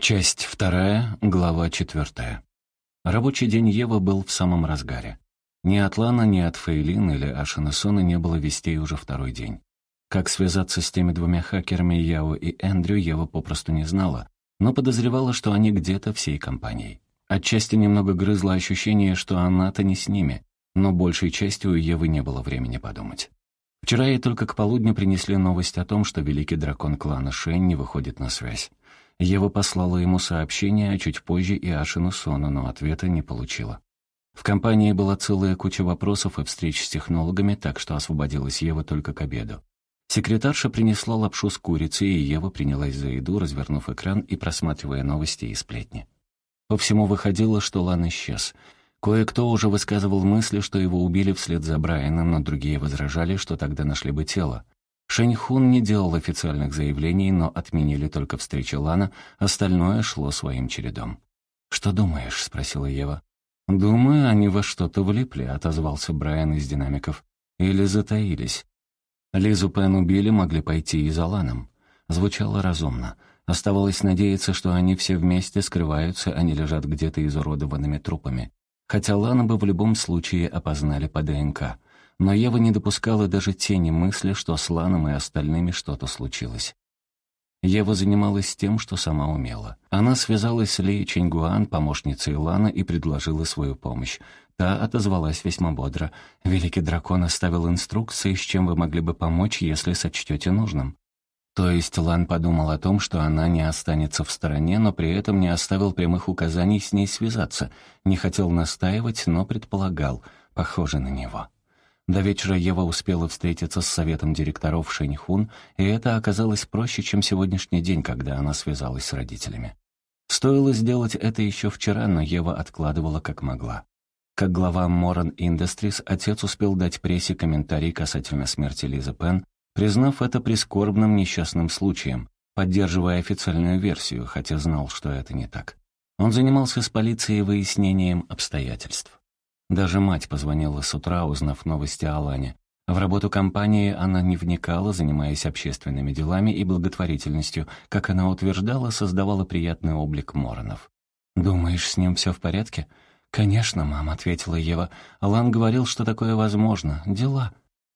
Часть вторая, глава четвертая. Рабочий день Евы был в самом разгаре. Ни от Лана, ни от Фейлин или Ашинесона не было вестей уже второй день. Как связаться с теми двумя хакерами Яо и Эндрю, Ева попросту не знала, но подозревала, что они где-то всей компанией. Отчасти немного грызло ощущение, что она-то не с ними, но большей частью у Евы не было времени подумать. Вчера ей только к полудню принесли новость о том, что великий дракон клана Шень не выходит на связь. Ева послала ему сообщение, а чуть позже и Ашину Сону, но ответа не получила. В компании была целая куча вопросов и встреч с технологами, так что освободилась Ева только к обеду. Секретарша принесла лапшу с курицей, и Ева принялась за еду, развернув экран и просматривая новости и сплетни. По всему выходило, что Лан исчез. Кое-кто уже высказывал мысли, что его убили вслед за Брайаном, но другие возражали, что тогда нашли бы тело. Шэньхун не делал официальных заявлений, но отменили только встречу Лана, остальное шло своим чередом. «Что думаешь?» — спросила Ева. «Думаю, они во что-то влипли», — отозвался Брайан из динамиков. «Или затаились. Лизу Пен убили, могли пойти и за Ланом». Звучало разумно. Оставалось надеяться, что они все вместе скрываются, а не лежат где-то изуродованными трупами. Хотя Лана бы в любом случае опознали по ДНК но Ева не допускала даже тени мысли, что с Ланом и остальными что-то случилось. Ева занималась тем, что сама умела. Она связалась с Ли Ченьгуан, помощницей Лана, и предложила свою помощь. Та отозвалась весьма бодро. «Великий дракон оставил инструкции, с чем вы могли бы помочь, если сочтете нужным». То есть Лан подумал о том, что она не останется в стороне, но при этом не оставил прямых указаний с ней связаться. Не хотел настаивать, но предполагал. Похоже на него. До вечера Ева успела встретиться с советом директоров Шэньхун, и это оказалось проще, чем сегодняшний день, когда она связалась с родителями. Стоило сделать это еще вчера, но Ева откладывала как могла. Как глава Моран Industries, отец успел дать прессе комментарий касательно смерти Лизы Пен, признав это прискорбным несчастным случаем, поддерживая официальную версию, хотя знал, что это не так. Он занимался с полицией выяснением обстоятельств. Даже мать позвонила с утра, узнав новости о Лане. В работу компании она не вникала, занимаясь общественными делами и благотворительностью. Как она утверждала, создавала приятный облик Моронов. «Думаешь, с ним все в порядке?» «Конечно, мам», — ответила Ева. «Лан говорил, что такое возможно. Дела».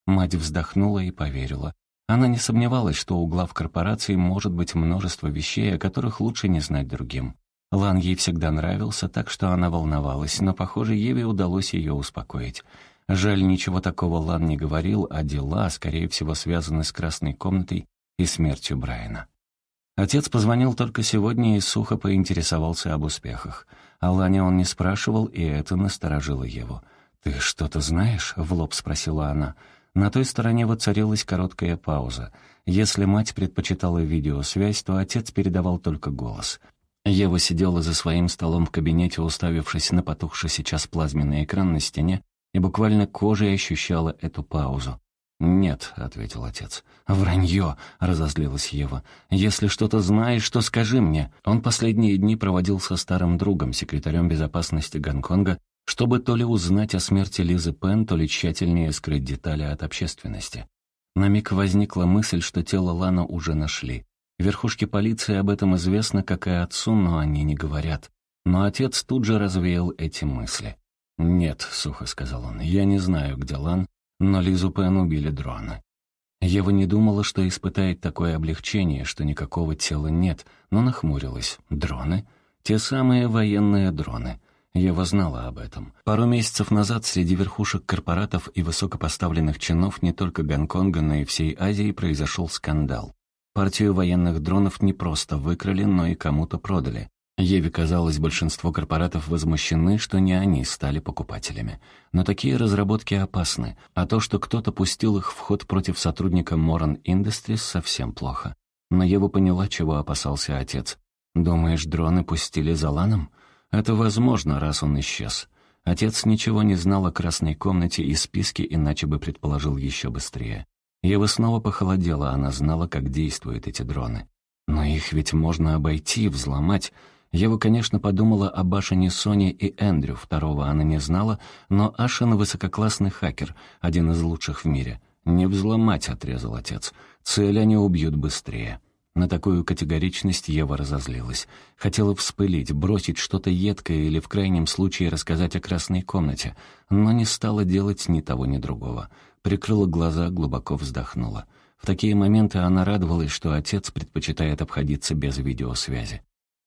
Мать вздохнула и поверила. Она не сомневалась, что у глав корпорации может быть множество вещей, о которых лучше не знать другим. Лан ей всегда нравился, так что она волновалась, но, похоже, Еве удалось ее успокоить. Жаль, ничего такого Лан не говорил, а дела, скорее всего, связаны с красной комнатой и смертью Брайана. Отец позвонил только сегодня и сухо поинтересовался об успехах. О Лане он не спрашивал, и это насторожило его. «Ты что-то знаешь?» — в лоб спросила она. На той стороне воцарилась короткая пауза. Если мать предпочитала видеосвязь, то отец передавал только голос — Ева сидела за своим столом в кабинете, уставившись на потухший сейчас плазменный экран на стене, и буквально кожей ощущала эту паузу. «Нет», — ответил отец. «Вранье», — разозлилась Ева. «Если что-то знаешь, то скажи мне». Он последние дни проводил со старым другом, секретарем безопасности Гонконга, чтобы то ли узнать о смерти Лизы Пен, то ли тщательнее скрыть детали от общественности. На миг возникла мысль, что тело Лана уже нашли. Верхушке полиции об этом известно, как и отцу, но они не говорят. Но отец тут же развеял эти мысли. «Нет», — сухо сказал он, — «я не знаю, где Лан, но Лизу Пен убили дроны». Ева не думала, что испытает такое облегчение, что никакого тела нет, но нахмурилась. «Дроны? Те самые военные дроны». Ева знала об этом. Пару месяцев назад среди верхушек корпоратов и высокопоставленных чинов не только Гонконга, но и всей Азии произошел скандал. Партию военных дронов не просто выкрали, но и кому-то продали. Еве казалось, большинство корпоратов возмущены, что не они стали покупателями. Но такие разработки опасны, а то, что кто-то пустил их в ход против сотрудника Moran Industries, совсем плохо. Но Ева поняла, чего опасался отец. «Думаешь, дроны пустили за Ланом? Это возможно, раз он исчез». Отец ничего не знал о красной комнате и списке, иначе бы предположил еще быстрее. Ева снова похолодела, она знала, как действуют эти дроны. Но их ведь можно обойти, взломать. Ева, конечно, подумала об Ашине Соне и Эндрю, второго она не знала, но Ашин — высококлассный хакер, один из лучших в мире. «Не взломать», — отрезал отец. «Цель они убьют быстрее». На такую категоричность Ева разозлилась. Хотела вспылить, бросить что-то едкое или в крайнем случае рассказать о красной комнате, но не стала делать ни того, ни другого. Прикрыла глаза, глубоко вздохнула. В такие моменты она радовалась, что отец предпочитает обходиться без видеосвязи.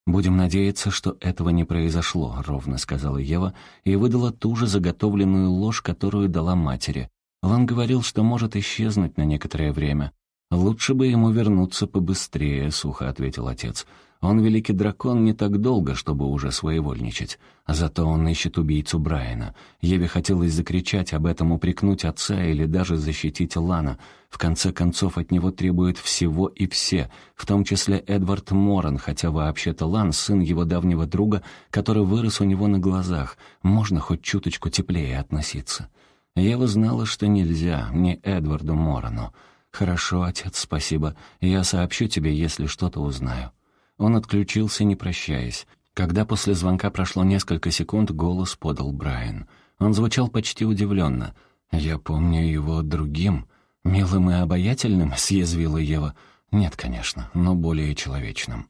«Будем надеяться, что этого не произошло», — ровно сказала Ева и выдала ту же заготовленную ложь, которую дала матери. Лан говорил, что может исчезнуть на некоторое время, «Лучше бы ему вернуться побыстрее», — сухо ответил отец. «Он, великий дракон, не так долго, чтобы уже своевольничать. Зато он ищет убийцу Брайана. Еве хотелось закричать об этом, упрекнуть отца или даже защитить Лана. В конце концов, от него требуют всего и все, в том числе Эдвард Моран, хотя вообще-то Лан — сын его давнего друга, который вырос у него на глазах. Можно хоть чуточку теплее относиться». Ева знала, что нельзя, не Эдварду Морану. «Хорошо, отец, спасибо. Я сообщу тебе, если что-то узнаю». Он отключился, не прощаясь. Когда после звонка прошло несколько секунд, голос подал Брайан. Он звучал почти удивленно. «Я помню его другим. Милым и обаятельным?» — съязвила Ева. «Нет, конечно, но более человечным».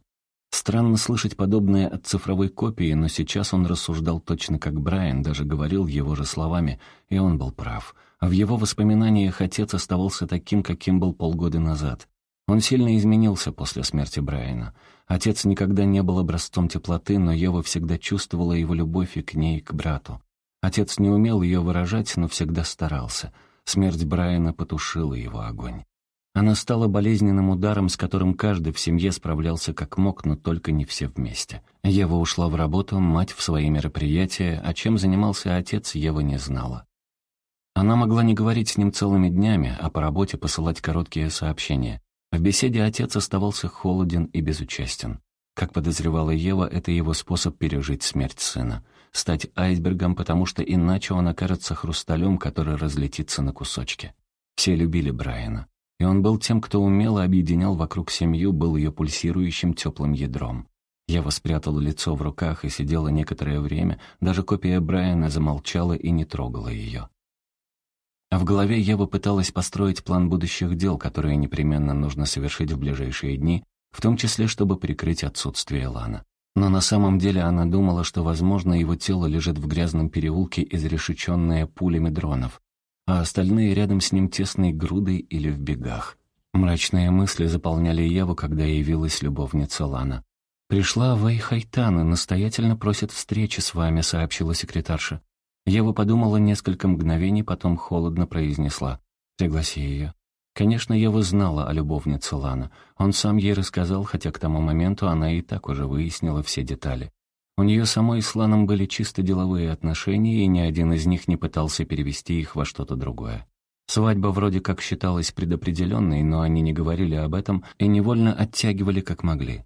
Странно слышать подобное от цифровой копии, но сейчас он рассуждал точно как Брайан, даже говорил его же словами, и он был прав — в его воспоминаниях отец оставался таким, каким был полгода назад. Он сильно изменился после смерти Брайана. Отец никогда не был образцом теплоты, но Ева всегда чувствовала его любовь и к ней, и к брату. Отец не умел ее выражать, но всегда старался. Смерть Брайана потушила его огонь. Она стала болезненным ударом, с которым каждый в семье справлялся как мог, но только не все вместе. Ева ушла в работу, мать в свои мероприятия, а чем занимался отец, Ева не знала. Она могла не говорить с ним целыми днями, а по работе посылать короткие сообщения. В беседе отец оставался холоден и безучастен. Как подозревала Ева, это его способ пережить смерть сына. Стать айсбергом, потому что иначе он окажется хрусталем, который разлетится на кусочки. Все любили Брайана. И он был тем, кто умело объединял вокруг семью, был ее пульсирующим теплым ядром. Ева спрятала лицо в руках и сидела некоторое время, даже копия Брайана замолчала и не трогала ее. А в голове Ева пыталась построить план будущих дел, которые непременно нужно совершить в ближайшие дни, в том числе, чтобы прикрыть отсутствие Лана. Но на самом деле она думала, что, возможно, его тело лежит в грязном переулке, изрешеченное пулями дронов, а остальные рядом с ним тесной грудой или в бегах. Мрачные мысли заполняли Еву, когда явилась любовница Лана. «Пришла Вэй Хайтан и настоятельно просит встречи с вами», — сообщила секретарша. Ева подумала несколько мгновений, потом холодно произнесла «Пригласи ее». Конечно, Ева знала о любовнице Лана. Он сам ей рассказал, хотя к тому моменту она и так уже выяснила все детали. У нее самой с Ланом были чисто деловые отношения, и ни один из них не пытался перевести их во что-то другое. Свадьба вроде как считалась предопределенной, но они не говорили об этом и невольно оттягивали как могли.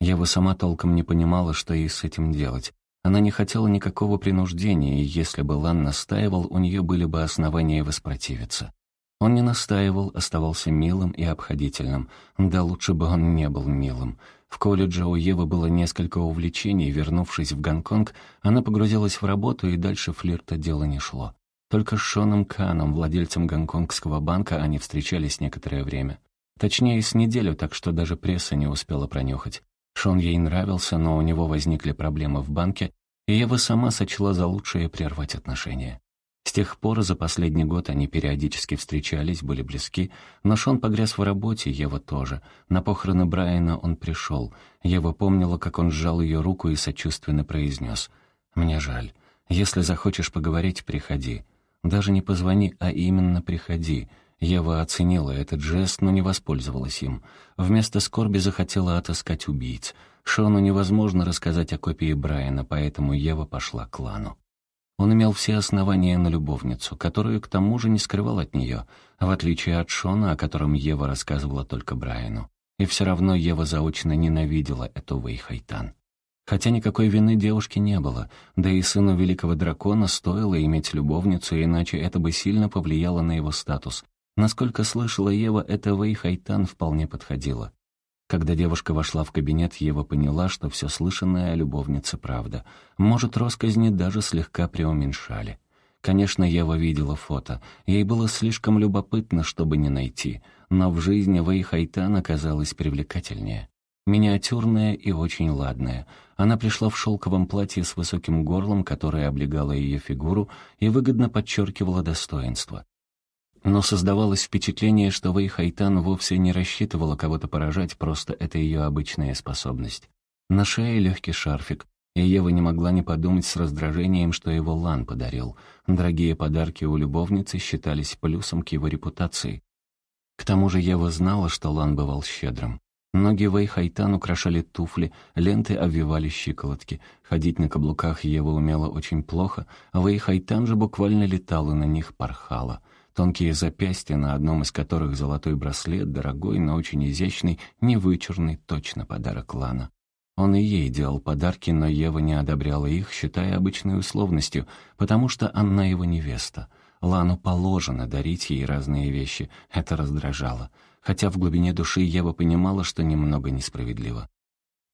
Ева сама толком не понимала, что ей с этим делать. Она не хотела никакого принуждения, и если бы Лан настаивал, у нее были бы основания воспротивиться. Он не настаивал, оставался милым и обходительным. Да лучше бы он не был милым. В колледже у Евы было несколько увлечений, вернувшись в Гонконг, она погрузилась в работу, и дальше флирта дело не шло. Только с Шоном Каном, владельцем гонконгского банка, они встречались некоторое время. Точнее, с неделю, так что даже пресса не успела пронюхать. Шон ей нравился, но у него возникли проблемы в банке, и Ева сама сочла за лучшее прервать отношения. С тех пор за последний год они периодически встречались, были близки, но Шон погряз в работе, Ева тоже. На похороны Брайана он пришел. Ева помнила, как он сжал ее руку и сочувственно произнес «Мне жаль. Если захочешь поговорить, приходи. Даже не позвони, а именно приходи. Ева оценила этот жест, но не воспользовалась им. Вместо скорби захотела отыскать убийц. Шону невозможно рассказать о копии Брайана, поэтому Ева пошла к Лану. Он имел все основания на любовницу, которую к тому же не скрывал от нее, в отличие от Шона, о котором Ева рассказывала только Брайану. И все равно Ева заочно ненавидела эту Вейхайтан. Хотя никакой вины девушки не было, да и сыну великого дракона стоило иметь любовницу, иначе это бы сильно повлияло на его статус, Насколько слышала Ева, это Вэй Хайтан вполне подходило. Когда девушка вошла в кабинет, Ева поняла, что все слышанное о любовнице правда. Может, росказни даже слегка преуменьшали. Конечно, Ева видела фото. Ей было слишком любопытно, чтобы не найти. Но в жизни Вэй Хайтан оказалась привлекательнее. Миниатюрная и очень ладная. Она пришла в шелковом платье с высоким горлом, которое облегало ее фигуру и выгодно подчеркивало достоинство. Но создавалось впечатление, что Вэй Хайтан вовсе не рассчитывала кого-то поражать, просто это ее обычная способность. На шее легкий шарфик, и Ева не могла не подумать с раздражением, что его Лан подарил. Дорогие подарки у любовницы считались плюсом к его репутации. К тому же Ева знала, что Лан бывал щедрым. Ноги Вэй Хайтан украшали туфли, ленты обвивали щиколотки. Ходить на каблуках Ева умела очень плохо, а Вэй Хайтан же буквально летала на них, порхала. Тонкие запястья, на одном из которых золотой браслет, дорогой, но очень изящный, невычурный, точно подарок Лана. Он и ей делал подарки, но Ева не одобряла их, считая обычной условностью, потому что она его невеста. Лану положено дарить ей разные вещи, это раздражало хотя в глубине души Ева понимала, что немного несправедливо.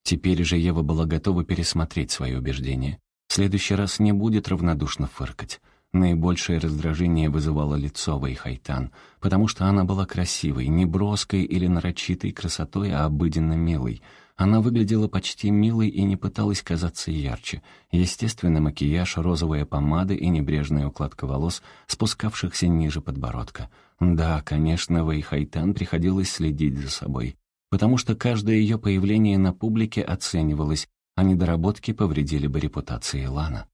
Теперь же Ева была готова пересмотреть свои убеждения. В следующий раз не будет равнодушно фыркать. Наибольшее раздражение вызывало лицо Вэйхайтан, потому что она была красивой, не броской или нарочитой красотой, а обыденно милой — она выглядела почти милой и не пыталась казаться ярче. Естественный макияж, розовая помада и небрежная укладка волос, спускавшихся ниже подбородка. Да, конечно, Вэй Хайтан приходилось следить за собой, потому что каждое ее появление на публике оценивалось, а недоработки повредили бы репутации Лана.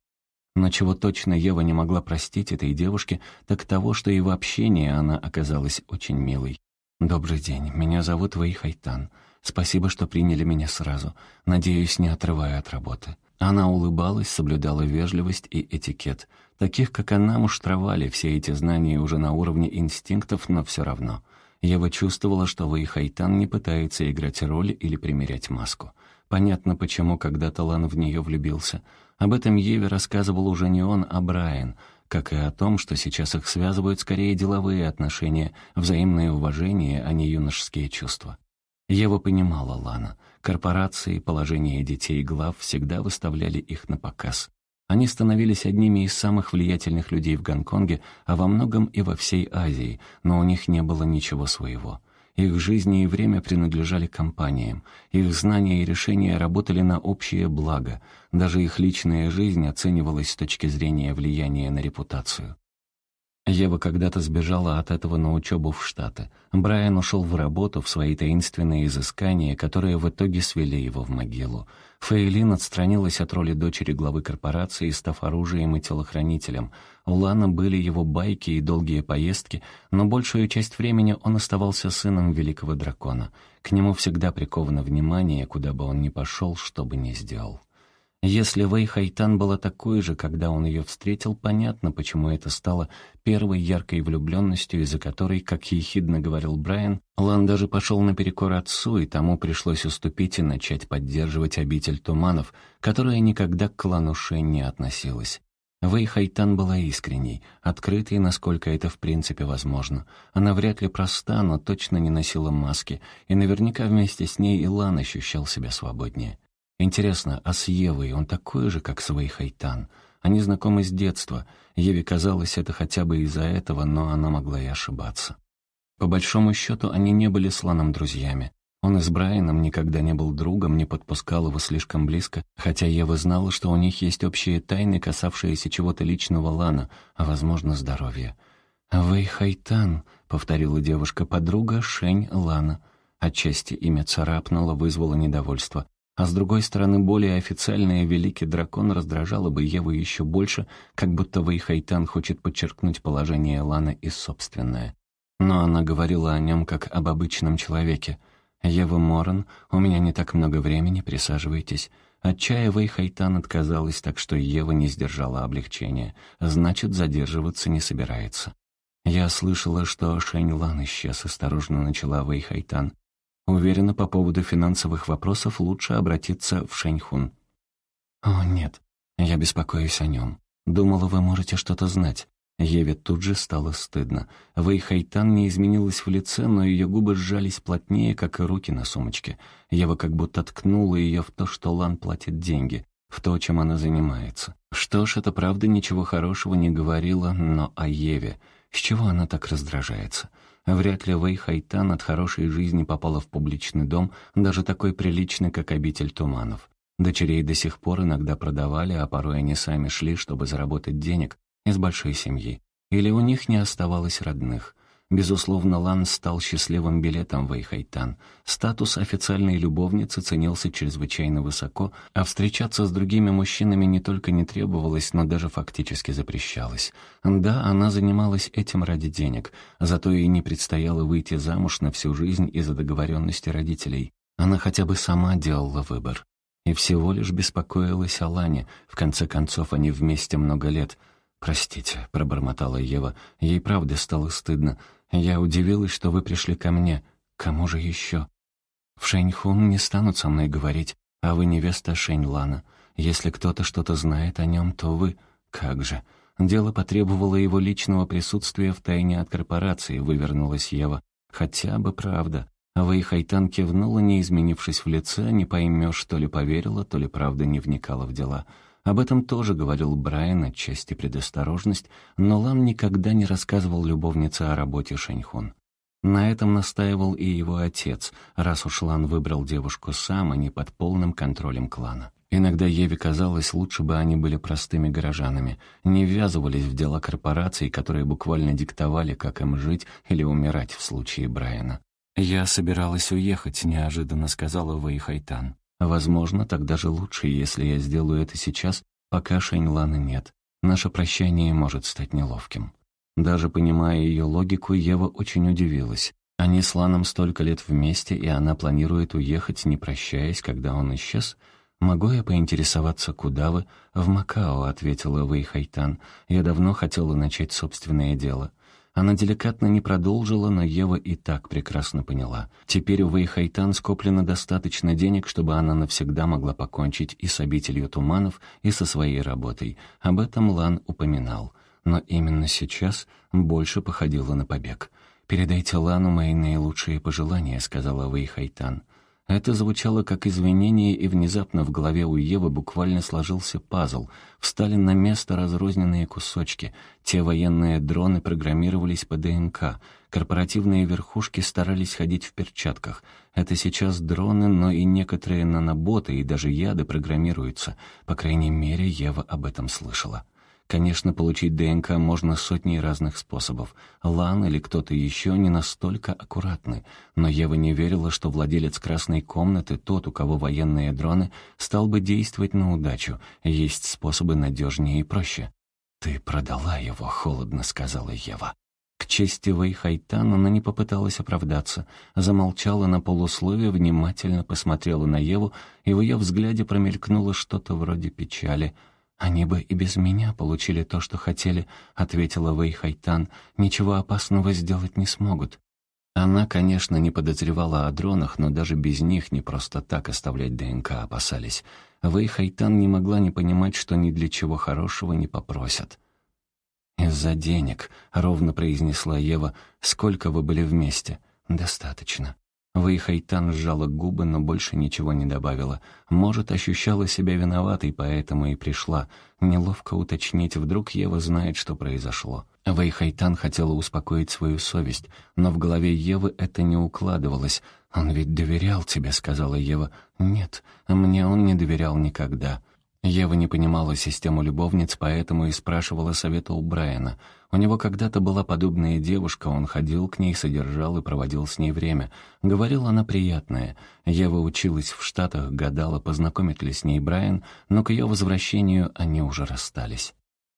Но чего точно Ева не могла простить этой девушке, так того, что и в общении она оказалась очень милой. «Добрый день, меня зовут Вэй Хайтан. Спасибо, что приняли меня сразу. Надеюсь, не отрывая от работы». Она улыбалась, соблюдала вежливость и этикет. Таких, как она, муштровали все эти знания уже на уровне инстинктов, но все равно. Ева чувствовала, что Вэй Хайтан не пытается играть роль или примерять маску. Понятно, почему когда-то Лан в нее влюбился. Об этом Еве рассказывал уже не он, а Брайан, как и о том, что сейчас их связывают скорее деловые отношения, взаимное уважение, а не юношеские чувства. Ева понимала Лана. Корпорации, положение детей глав всегда выставляли их на показ. Они становились одними из самых влиятельных людей в Гонконге, а во многом и во всей Азии, но у них не было ничего своего. Их жизни и время принадлежали компаниям. Их знания и решения работали на общее благо. Даже их личная жизнь оценивалась с точки зрения влияния на репутацию. Ева когда-то сбежала от этого на учебу в Штаты. Брайан ушел в работу, в свои таинственные изыскания, которые в итоге свели его в могилу. Фейлин отстранилась от роли дочери главы корпорации, став оружием и телохранителем. У Лана были его байки и долгие поездки, но большую часть времени он оставался сыном великого дракона. К нему всегда приковано внимание, куда бы он ни пошел, что бы ни сделал. Если Вэй Хайтан была такой же, когда он ее встретил, понятно, почему это стало первой яркой влюбленностью, из-за которой, как ехидно говорил Брайан, Лан даже пошел наперекор отцу, и тому пришлось уступить и начать поддерживать обитель туманов, которая никогда к клану Шень не относилась. Вэй Хайтан была искренней, открытой, насколько это в принципе возможно. Она вряд ли проста, но точно не носила маски, и наверняка вместе с ней Илан ощущал себя свободнее. Интересно, а с Евой он такой же, как свой Хайтан? Они знакомы с детства. Еве казалось это хотя бы из-за этого, но она могла и ошибаться. По большому счету, они не были с Ланом друзьями. Он и с Брайаном никогда не был другом, не подпускал его слишком близко, хотя Ева знала, что у них есть общие тайны, касавшиеся чего-то личного Лана, а, возможно, здоровья. «Вэй Хайтан», — повторила девушка-подруга Шень Лана. Отчасти имя царапнуло, вызвало недовольство. А с другой стороны, более официальное «Великий дракон» раздражало бы Еву еще больше, как будто Вэйхайтан хочет подчеркнуть положение Ланы и собственное. Но она говорила о нем как об обычном человеке. «Ева Моран, у меня не так много времени, присаживайтесь». От чая Вэйхайтан отказалась, так что Ева не сдержала облегчения. Значит, задерживаться не собирается. «Я слышала, что Шэнь Лан исчез», — осторожно начала Вэйхайтан. Уверена, по поводу финансовых вопросов лучше обратиться в Шэньхун. «О, нет, я беспокоюсь о нем. Думала, вы можете что-то знать». Еве тут же стало стыдно. Вэй Хайтан не изменилась в лице, но ее губы сжались плотнее, как и руки на сумочке. Ева как будто ткнула ее в то, что Лан платит деньги. в то, чем она занимается. Что ж, это правда ничего хорошего не говорила, но о Еве. С чего она так раздражается? Вряд ли Вэй Хайтан от хорошей жизни попала в публичный дом, даже такой приличный, как обитель туманов. Дочерей до сих пор иногда продавали, а порой они сами шли, чтобы заработать денег из большой семьи. Или у них не оставалось родных. Безусловно, Лан стал счастливым билетом в Эйхайтан. Статус официальной любовницы ценился чрезвычайно высоко, а встречаться с другими мужчинами не только не требовалось, но даже фактически запрещалось. Да, она занималась этим ради денег, зато ей не предстояло выйти замуж на всю жизнь из-за договоренности родителей. Она хотя бы сама делала выбор. И всего лишь беспокоилась о Лане, в конце концов они вместе много лет — «Простите», — пробормотала Ева. Ей правда стало стыдно. «Я удивилась, что вы пришли ко мне. Кому же еще?» «В Шэньхун не станут со мной говорить, а вы невеста Шэньлана. Если кто-то что-то знает о нем, то вы...» «Как же!» Дело потребовало его личного присутствия в тайне от корпорации, вывернулась Ева. «Хотя бы правда». Вэй Хайтан кивнула, не изменившись в лице, не поймешь, то ли поверила, то ли правда не вникала в дела. Об этом тоже говорил Брайан, отчасти предосторожность, но Лан никогда не рассказывал любовнице о работе Шэньхун. На этом настаивал и его отец, раз уж Лан выбрал девушку сам, а не под полным контролем клана. Иногда Еве казалось, лучше бы они были простыми горожанами, не ввязывались в дела корпораций, которые буквально диктовали, как им жить или умирать в случае Брайана. «Я собиралась уехать», — неожиданно сказала Вэй Хайтан. Возможно, так даже лучше, если я сделаю это сейчас, пока Шэньлана нет. Наше прощание может стать неловким. Даже понимая ее логику, Ева очень удивилась. Они с Ланом столько лет вместе, и она планирует уехать, не прощаясь, когда он исчез. «Могу я поинтересоваться, куда вы?» «В Макао», — ответила Вэй Хайтан. «Я давно хотела начать собственное дело». Она деликатно не продолжила, но Ева и так прекрасно поняла. Теперь у Вэйхайтан скоплено достаточно денег, чтобы она навсегда могла покончить и с обителью туманов, и со своей работой. Об этом Лан упоминал. Но именно сейчас больше походило на побег. «Передайте Лану мои наилучшие пожелания», — сказала Вэйхайтан. Это звучало как извинение, и внезапно в голове у Евы буквально сложился пазл. Встали на место разрозненные кусочки. Те военные дроны программировались по ДНК. Корпоративные верхушки старались ходить в перчатках. Это сейчас дроны, но и некоторые наноботы и даже яды программируются. По крайней мере, Ева об этом слышала. Конечно, получить ДНК можно сотней разных способов. Лан или кто-то еще не настолько аккуратны. Но Ева не верила, что владелец красной комнаты, тот, у кого военные дроны, стал бы действовать на удачу. Есть способы надежнее и проще. «Ты продала его», — холодно сказала Ева. К чести Вэй Хайтан она не попыталась оправдаться, замолчала на полусловие, внимательно посмотрела на Еву, и в ее взгляде промелькнуло что-то вроде печали — «Они бы и без меня получили то, что хотели», — ответила Вэй Хайтан. «Ничего опасного сделать не смогут». Она, конечно, не подозревала о дронах, но даже без них не просто так оставлять ДНК опасались. Вэй Хайтан не могла не понимать, что ни для чего хорошего не попросят. «Из-за денег», — ровно произнесла Ева, — «сколько вы были вместе?» «Достаточно». Вэйхайтан сжала губы, но больше ничего не добавила. Может, ощущала себя виноватой, поэтому и пришла. Неловко уточнить, вдруг Ева знает, что произошло. Вэйхайтан хотела успокоить свою совесть, но в голове Евы это не укладывалось. «Он ведь доверял тебе», — сказала Ева. «Нет, мне он не доверял никогда». Ева не понимала систему любовниц, поэтому и спрашивала совета у Брайана. У него когда-то была подобная девушка, он ходил к ней, содержал и проводил с ней время. Говорила она приятная. Ева училась в Штатах, гадала, познакомит ли с ней Брайан, но к ее возвращению они уже расстались.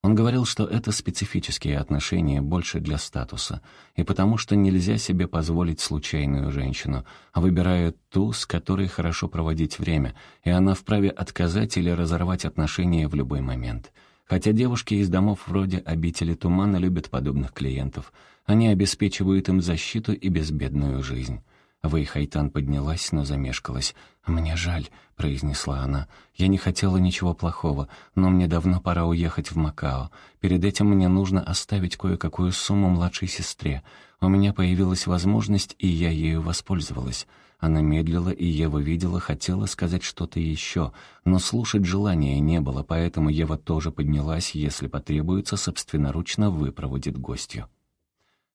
Он говорил, что это специфические отношения больше для статуса, и потому что нельзя себе позволить случайную женщину, а выбирают ту, с которой хорошо проводить время, и она вправе отказать или разорвать отношения в любой момент. Хотя девушки из домов вроде обители тумана любят подобных клиентов, они обеспечивают им защиту и безбедную жизнь. Вэйхайтан поднялась, но замешкалась. «Мне жаль», — произнесла она. «Я не хотела ничего плохого, но мне давно пора уехать в Макао. Перед этим мне нужно оставить кое-какую сумму младшей сестре. У меня появилась возможность, и я ею воспользовалась. Она медлила, и Ева видела, хотела сказать что-то еще, но слушать желания не было, поэтому Ева тоже поднялась, если потребуется, собственноручно выпроводит гостью.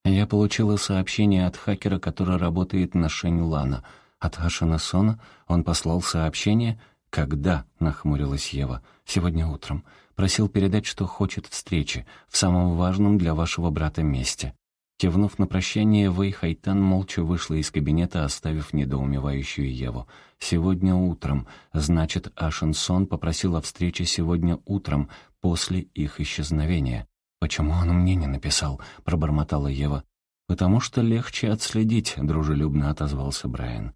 Я получила сообщение от хакера, который работает на Шэнь-Лана. От Ашина Сона он послал сообщение «Когда?» — нахмурилась Ева. «Сегодня утром. Просил передать, что хочет встречи, в самом важном для вашего брата месте». Кивнув на прощание, Вэй Хайтан молча вышла из кабинета, оставив недоумевающую Еву. «Сегодня утром. Значит, Ашин Сон попросил о встрече сегодня утром, после их исчезновения». «Почему он мне не написал?» — пробормотала Ева. «Потому что легче отследить», — дружелюбно отозвался Брайан.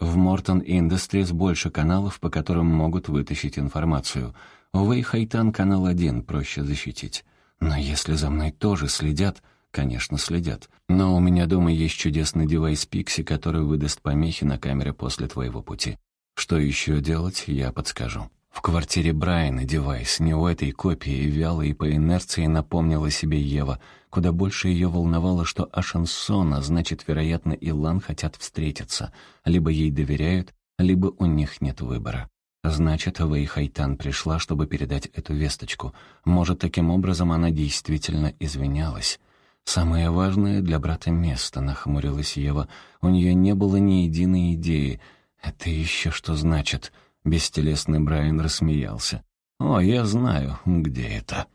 В Мортон Industries больше каналов, по которым могут вытащить информацию. У Вэй Хайтан канал один, проще защитить. Но если за мной тоже следят, конечно, следят. Но у меня дома есть чудесный девайс Пикси, который выдаст помехи на камере после твоего пути. Что еще делать, я подскажу. В квартире Брайана девайс, не у этой копии, вяло и по инерции напомнила себе Ева. Куда больше ее волновало, что Ашансона, значит, вероятно, и Лан хотят встретиться. Либо ей доверяют, либо у них нет выбора. Значит, Вэй Хайтан пришла, чтобы передать эту весточку. Может, таким образом она действительно извинялась. «Самое важное для брата место», — нахмурилась Ева. У нее не было ни единой идеи. «Это еще что значит?» Бестелесный Брайан рассмеялся. «О, я знаю, где это».